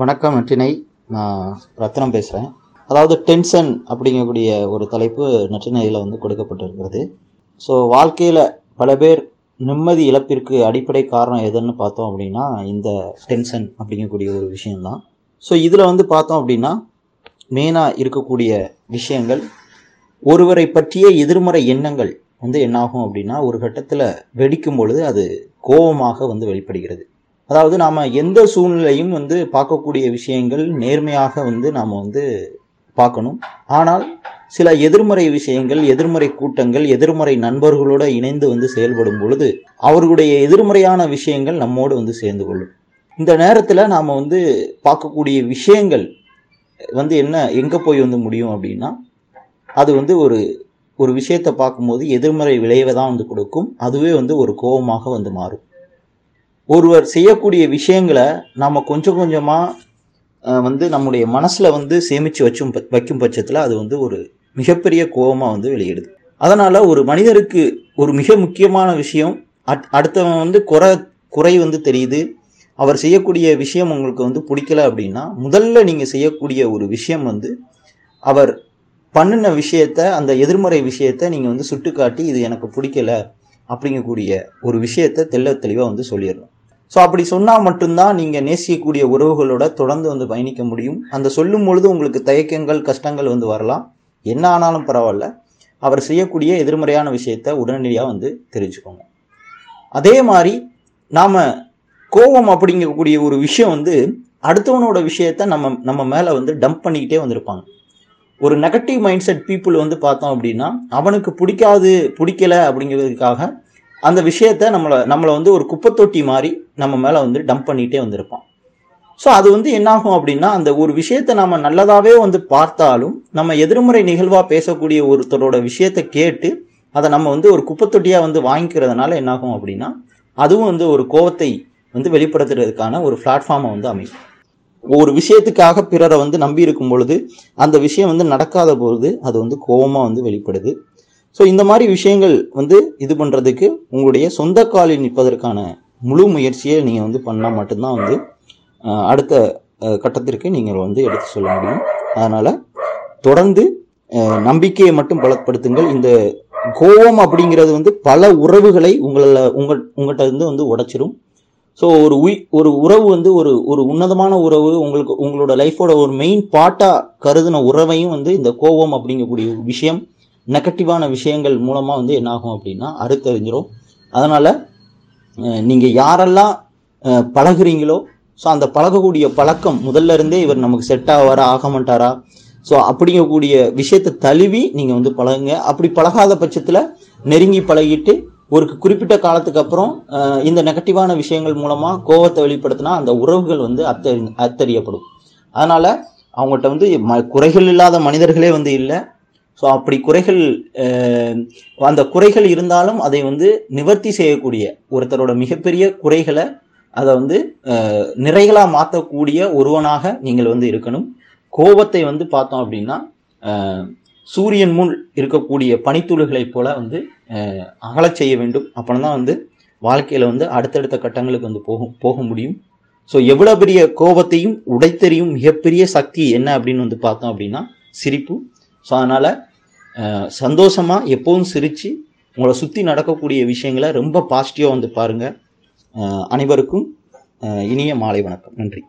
வணக்கம் நற்றினை. நான் ரத்னம் பேசுகிறேன் அதாவது டென்ஷன் அப்படிங்கக்கூடிய ஒரு தலைப்பு நற்றினையில் வந்து கொடுக்கப்பட்டிருக்கிறது. ஸோ வாழ்க்கையில் பல பேர் நிம்மதி இழப்பிற்கு அடிப்படை காரணம் எதுன்னு பார்த்தோம் அப்படின்னா இந்த டென்ஷன் அப்படிங்கக்கூடிய ஒரு விஷயம்தான். ஸோ இதில் வந்து பார்த்தோம் அப்படின்னா மெயினாக இருக்கக்கூடிய விஷயங்கள் ஒருவரை பற்றிய எதிர்மறை எண்ணங்கள் வந்து என்னாகும் அப்படின்னா ஒரு கட்டத்தில் வெடிக்கும் பொழுது அது கோபமாக வந்து வெளிப்படுகிறது. அதாவது நாம் எந்த சூழ்நிலையும் வந்து பார்க்கக்கூடிய விஷயங்கள் நேர்மையாக வந்து நாம் வந்து பார்க்கணும். ஆனால் சில எதிர்மறை விஷயங்கள் எதிர்மறை கூட்டங்கள் எதிர்மறை நண்பர்களோடு இணைந்து வந்து செயல்படும் பொழுது அவர்களுடைய எதிர்மறையான விஷயங்கள் நம்மோடு வந்து சேர்ந்து கொள்ளும். இந்த நேரத்தில் நாம் வந்து பார்க்கக்கூடிய விஷயங்கள் வந்து என்ன எங்கே போய் வந்து முடியும் அப்படின்னா அது வந்து ஒரு ஒரு விஷயத்தை பார்க்கும்போது எதிர்மறை விளைவை தான் வந்து கொடுக்கும். அதுவே வந்து ஒரு கோபமாக வந்து மாறும். ஒருவர் செய்யக்கூடிய விஷயங்களை நம்ம கொஞ்சம் கொஞ்சமாக வந்து நம்முடைய மனசில் வந்து சேமித்து வச்சும் வைக்கும் பட்சத்தில் அது வந்து ஒரு மிகப்பெரிய கோபமாக வந்து வெளியிடுது. அதனால் ஒரு மனிதருக்கு ஒரு மிக முக்கியமான விஷயம் அட் அடுத்தவன் வந்து குறை குறை வந்து தெரியுது. அவர் செய்யக்கூடிய விஷயம் உங்களுக்கு வந்து பிடிக்கல அப்படின்னா முதல்ல நீங்கள் செய்யக்கூடிய ஒரு விஷயம் வந்து அவர் பண்ணின விஷயத்த அந்த எதிர்மறை விஷயத்த நீங்கள் வந்து சுட்டுக்காட்டி இது எனக்கு பிடிக்கல அப்படிங்கக்கூடிய ஒரு விஷயத்த தெள்ள தெளிவாக வந்து சொல்லிடணும். ஸோ அப்படி சொன்னால் மட்டும்தான் நீங்கள் நேசிக்கக்கூடிய உறவுகளோட தொடர்ந்து வந்து பயணிக்க முடியும். அந்த சொல்லும் பொழுது உங்களுக்கு தயக்கங்கள் கஷ்டங்கள் வந்து வரலாம். என்ன ஆனாலும் பரவாயில்ல. அவர் செய்யக்கூடிய எதிர்மறையான விஷயத்த உடனடியாக வந்து தெரிஞ்சுக்கோங்க. அதே மாதிரி நாம் கோபம் அப்படிங்கக்கூடிய ஒரு விஷயம் வந்து அடுத்தவனோட விஷயத்த நம்ம நம்ம மேலே வந்து டம்ப் பண்ணிக்கிட்டே வந்திருப்பாங்க. ஒரு நெகட்டிவ் மைண்ட் செட் பீப்புள் வந்து பார்த்தோம் அப்படின்னா அவனுக்கு பிடிக்காது பிடிக்கல அப்படிங்கிறதுக்காக அந்த விஷயத்த நம்மளை நம்மளை வந்து ஒரு குப்பைத்தொட்டி மாதிரி நம்ம மேலே வந்து டம்ப் பண்ணிகிட்டே வந்திருப்பான். ஸோ அது வந்து என்னாகும் அப்படின்னா அந்த ஒரு விஷயத்தை நம்ம நல்லதாகவே வந்து பார்த்தாலும் நம்ம எதிர்மறை நிகழ்வாக பேசக்கூடிய ஒருத்தரோட விஷயத்தை கேட்டு அதை நம்ம வந்து ஒரு குப்பைத்தொட்டியாக வந்து வாங்கிக்கிறதுனால என்னாகும் அப்படின்னா அதுவும் வந்து ஒரு கோவத்தை வந்து வெளிப்படுத்துறதுக்கான ஒரு பிளாட்ஃபார்மை வந்து அமையும். ஒரு விஷயத்துக்காக பிறரை வந்து நம்பி இருக்கும் பொழுது அந்த விஷயம் வந்து நடக்காத பொழுது அது வந்து கோபமாக வந்து வெளிப்படுது. ஸோ இந்த மாதிரி விஷயங்கள் வந்து இது பண்ணுறதுக்கு உங்களுடைய சொந்த காலில் நிற்பதற்கான முழு முயற்சியை நீங்கள் வந்து பண்ணால் மட்டும்தான் வந்து அடுத்த கட்டத்திற்கு நீங்கள் வந்து எடுத்து சொல்ல முடியும். அதனால் தொடர்ந்து நம்பிக்கையை மட்டும் பலப்படுத்துங்கள். இந்த கோபம் அப்படிங்கிறது வந்து பல உறவுகளை உங்களை உங்கள் உங்கள்கிட்ட இருந்து வந்து உடைச்சிரும். ஸோ ஒரு உய் ஒரு உறவு வந்து ஒரு ஒரு உன்னதமான உறவு உங்களுக்கு உங்களோட லைஃபோட ஒரு மெயின் பார்ட்டாக கருதின உறவையும் வந்து இந்த கோபம் அப்படிங்கக்கூடிய விஷயம் நெகட்டிவான விஷயங்கள் மூலமாக வந்து என்னாகும் அப்படின்னா அறுத்தறிஞ்சிரும். அதனால் நீங்கள் யாரெல்லாம் பழகுறீங்களோ ஸோ அந்த பழகக்கூடிய பழக்கம் முதல்ல இருந்தே இவர் நமக்கு செட் ஆவாரா ஆக மாட்டாரா? ஸோ அப்படிங்கக்கூடிய விஷயத்தை தழுவி நீங்கள் வந்து பழகுங்க. அப்படி பழகாத பட்சத்தில் நெருங்கி பழகிட்டு ஒரு குறிப்பிட்ட காலத்துக்கு அப்புறம் இந்த நெகட்டிவான விஷயங்கள் மூலமாக கோவத்தை வெளிப்படுத்தினா அந்த உறவுகள் வந்து அத்தறி அத்தறியப்படும். அதனால் அவங்கள்ட்ட வந்து ம குறைகள் இல்லாத மனிதர்களே வந்து இல்லை. ஸோ அப்படி குறைகள் அந்த குறைகள் இருந்தாலும் அதை வந்து நிவர்த்தி செய்யக்கூடிய ஒருத்தரோட மிகப்பெரிய குறைகளை அதை வந்து நிறைகளாக மாற்றக்கூடிய ஒருவனாக நீங்கள் வந்து இருக்கணும். கோபத்தை வந்து பார்த்தோம் அப்படின்னா சூரியன் முன் இருக்கக்கூடிய பனித்துளிகளைப் போல வந்து அகலச் செய்ய வேண்டும். அப்போ தான் வந்து வாழ்க்கையில் வந்து அடுத்தடுத்த கட்டங்களுக்கு வந்து போகும் போக முடியும். ஸோ எவ்வளோ பெரிய கோபத்தையும் உடைத்தெறியும் மிகப்பெரிய சக்தி என்ன அப்படின்னு வந்து பார்த்தோம் அப்படின்னா சிரிப்பு. ஸோ அதனால் சந்தோஷமாக எப்போவும் சிரித்து உங்களை சுற்றி நடக்கக்கூடிய விஷயங்களை ரொம்ப பாசிட்டிவாக வந்து பாருங்கள் அனைவருக்கும் இனிய மாலை வணக்கம். நன்றி.